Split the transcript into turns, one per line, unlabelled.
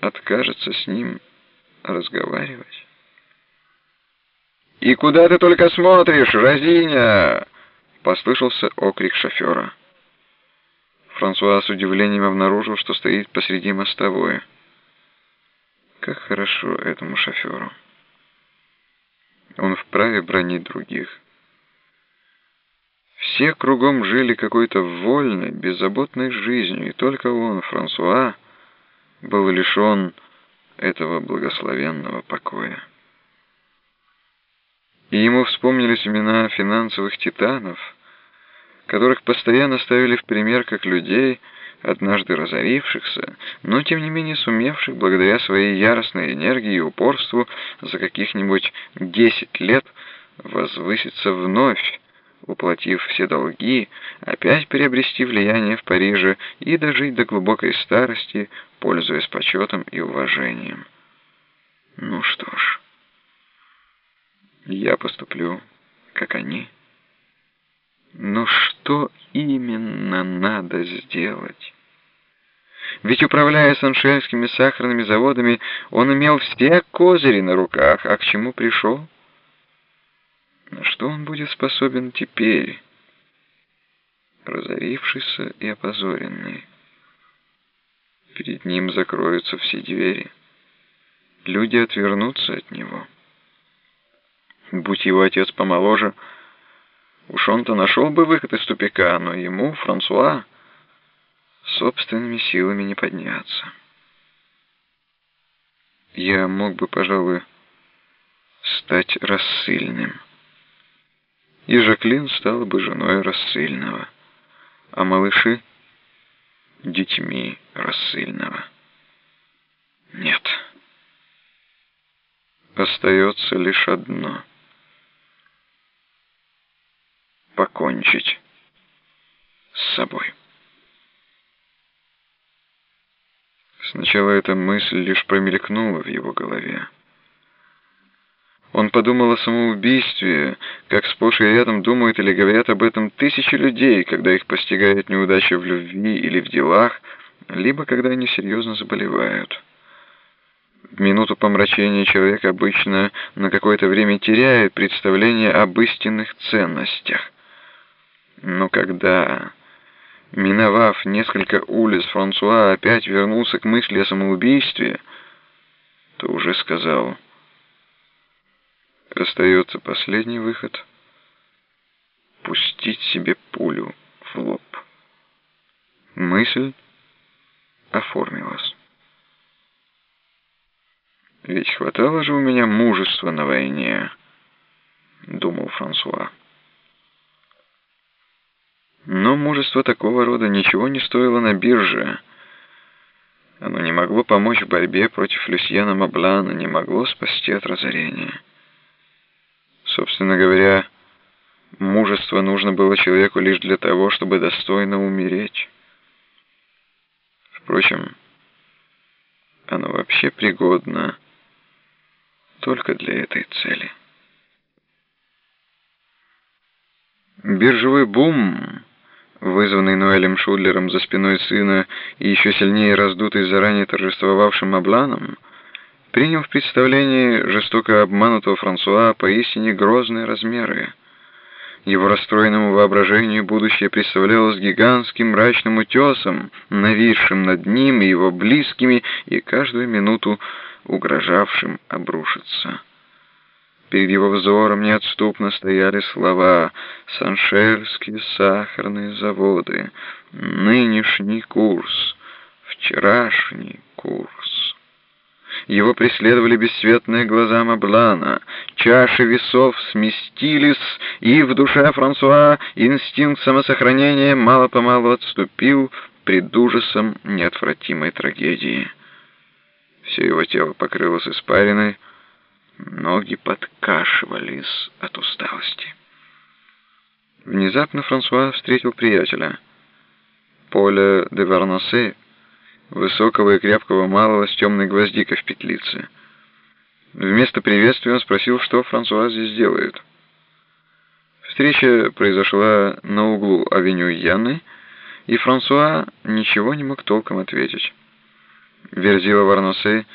откажется с ним разговаривать. «И куда ты только смотришь, Розиня?» — послышался окрик шофера. Франсуа с удивлением обнаружил, что стоит посреди мостовой. Как хорошо этому шоферу. Он вправе бронить других. Все кругом жили какой-то вольной, беззаботной жизнью, и только он, Франсуа, был лишен этого благословенного покоя. И ему вспомнились имена финансовых титанов, которых постоянно ставили в пример как людей, однажды разорившихся, но тем не менее сумевших, благодаря своей яростной энергии и упорству, за каких-нибудь десять лет возвыситься вновь, уплатив все долги, опять приобрести влияние в Париже и дожить до глубокой старости, пользуясь почетом и уважением. Ну что ж, я поступлю, как они. Но что именно надо сделать? Ведь, управляя саншельскими сахарными заводами, он имел все козыри на руках, а к чему пришел? На что он будет способен теперь, разорившийся и опозоренный? Перед ним закроются все двери. Люди отвернутся от него. Будь его отец помоложе, уж он-то нашел бы выход из тупика, но ему, Франсуа, собственными силами не подняться. Я мог бы, пожалуй, стать рассыльным и Жаклин стала бы женой рассыльного, а малыши — детьми рассыльного. Нет. Остается лишь одно — покончить с собой. Сначала эта мысль лишь промелькнула в его голове. Он подумал о самоубийстве, как сплошь и рядом думают или говорят об этом тысячи людей, когда их постигает неудача в любви или в делах, либо когда они серьезно заболевают. В минуту помрачения человек обычно на какое-то время теряет представление об истинных ценностях. Но когда, миновав несколько улиц, Франсуа опять вернулся к мысли о самоубийстве, то уже сказал Остается последний выход — пустить себе пулю в лоб. Мысль оформилась. «Ведь хватало же у меня мужества на войне», — думал Франсуа. Но мужество такого рода ничего не стоило на бирже. Оно не могло помочь в борьбе против Люсьена Маблана, не могло спасти от разорения. Собственно говоря, мужество нужно было человеку лишь для того, чтобы достойно умереть. Впрочем, оно вообще пригодно только для этой цели. Биржевой бум, вызванный Ноэлем Шудлером за спиной сына и еще сильнее раздутый заранее торжествовавшим обланом, принял в представлении жестоко обманутого Франсуа поистине грозные размеры. Его расстроенному воображению будущее представлялось гигантским мрачным утесом, нависшим над ним и его близкими, и каждую минуту угрожавшим обрушиться. Перед его взором неотступно стояли слова «Саншельские сахарные заводы», «Нынешний курс», «Вчерашний курс». Его преследовали бесцветные глаза Маблана. Чаши весов сместились, и в душе Франсуа инстинкт самосохранения мало-помалу отступил пред ужасом неотвратимой трагедии. Все его тело покрылось испариной, ноги подкашивались от усталости. Внезапно Франсуа встретил приятеля. Поля де Варнасе высокого и крепкого малого с темной гвоздикой в петлице. Вместо приветствия он спросил, что Франсуа здесь делает. Встреча произошла на углу авеню Яны, и Франсуа ничего не мог толком ответить. Верзила Варносей